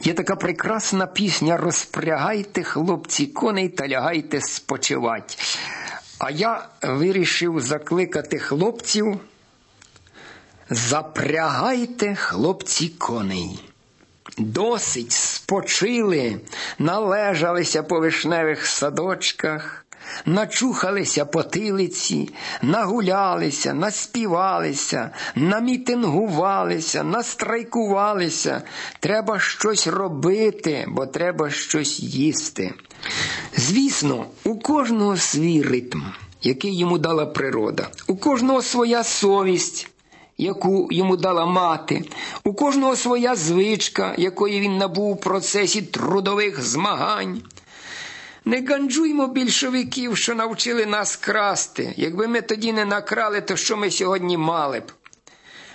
Є така прекрасна пісня Розпрягайте, хлопці, коней та лягайте спочивать. А я вирішив закликати хлопців. Запрягайте, хлопці, коней. Досить спочили, належалися по вишневих садочках, начухалися потилиці, нагулялися, наспівалися, намітингувалися, настрайкувалися. Треба щось робити, бо треба щось їсти. Звісно, у кожного свій ритм, який йому дала природа, у кожного своя совість яку йому дала мати, у кожного своя звичка, якої він набув у процесі трудових змагань. Не ганджуймо більшовиків, що навчили нас красти. Якби ми тоді не накрали, то що ми сьогодні мали б?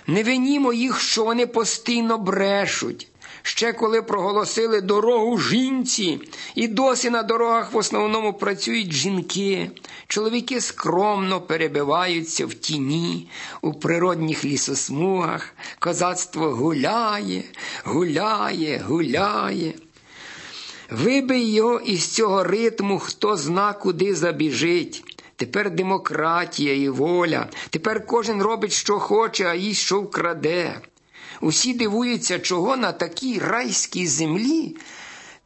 Не винімо їх, що вони постійно брешуть. Ще коли проголосили дорогу жінці, і досі на дорогах в основному працюють жінки. Чоловіки скромно перебиваються в тіні, у природних лісосмугах. Козацтво гуляє, гуляє, гуляє. Вибий його із цього ритму, хто зна, куди забіжить. Тепер демократія і воля. Тепер кожен робить, що хоче, а їсть, що вкраде. Усі дивуються, чого на такій райській землі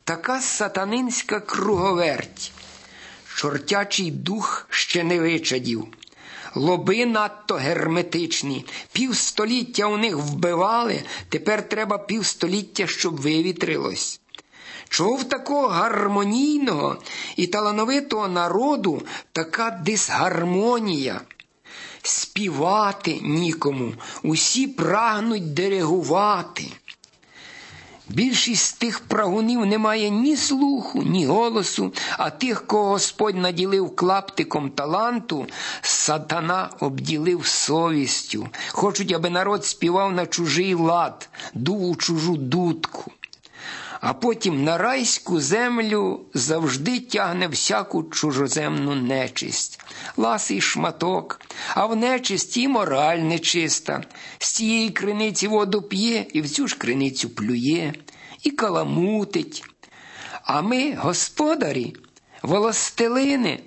така сатанинська круговерть. Чортячий дух ще не вичадів. Лоби надто герметичні, півстоліття у них вбивали, тепер треба півстоліття, щоб вивітрилось. Чого такого гармонійного і талановитого народу така дисгармонія? Співати нікому, усі прагнуть диригувати. Більшість тих прагунів не має ні слуху, ні голосу, а тих, кого Господь наділив клаптиком таланту, сатана обділив совістю. Хочуть, аби народ співав на чужий лад, дув у чужу дудку а потім на райську землю завжди тягне всяку чужоземну нечисть, ласий шматок, а в нечисті і мораль нечиста. З цієї криниці воду п'є і в цю ж криницю плює, і каламутить. А ми, господарі, волостелини,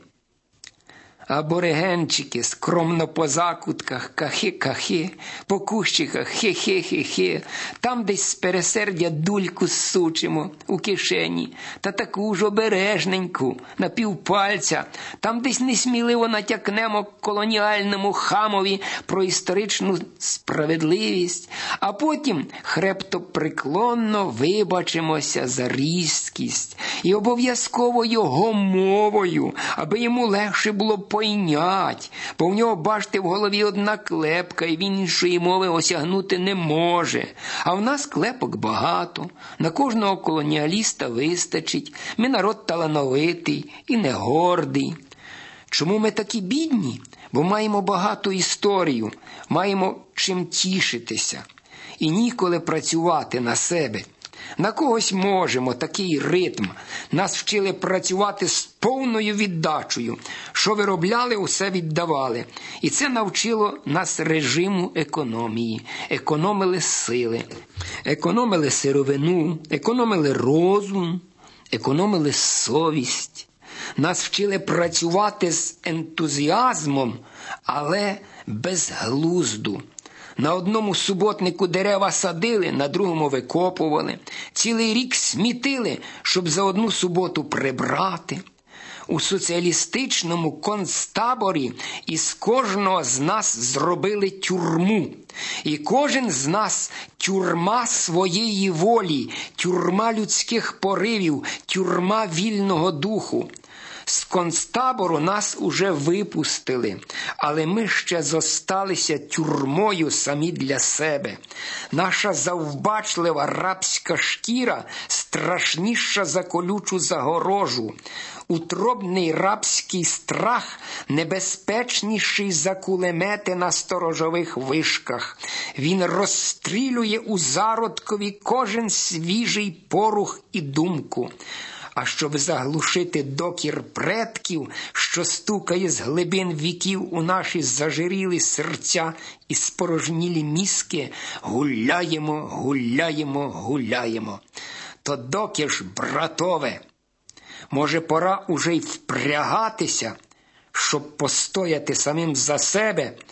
Аборигенчики скромно по закутках, кахи-кахи, по кущиках хе-хе-хе-хе, там десь з пересердя дульку сучимо у кишені, та таку ж обережненьку, на півпальця, там десь несміливо натякнемо колоніальному хамові про історичну справедливість, а потім хребтоприклонно вибачимося за різкість. І обов'язково його мовою, аби йому легше було пойнять, бо в нього, бачите, в голові одна клепка, і він іншої мови осягнути не може. А в нас клепок багато, на кожного колоніаліста вистачить. Ми народ талановитий і не гордий. Чому ми такі бідні? Бо маємо багату історію, маємо чим тішитися і ніколи працювати на себе. На когось можемо такий ритм. Нас вчили працювати з повною віддачею. Що виробляли, усе віддавали. І це навчило нас режиму економії, економили сили, економили сировину, економили розум, економили совість. Нас вчили працювати з ентузіазмом, але без глузду. На одному суботнику дерева садили, на другому викопували, цілий рік смітили, щоб за одну суботу прибрати. У соціалістичному концтаборі із кожного з нас зробили тюрму, і кожен з нас тюрма своєї волі, тюрма людських поривів, тюрма вільного духу. З концтабору нас уже випустили, але ми ще зосталися тюрмою самі для себе. Наша завбачлива рабська шкіра страшніша за колючу загорожу. Утробний рабський страх небезпечніший за кулемети на сторожових вишках. Він розстрілює у зародкові кожен свіжий порух і думку а щоб заглушити докір предків, що стукає з глибин віків у наші зажирілі серця і спорожнілі мізки, гуляємо, гуляємо, гуляємо. то доки ж, братове, може, пора уже й впрягатися, щоб постояти самим за себе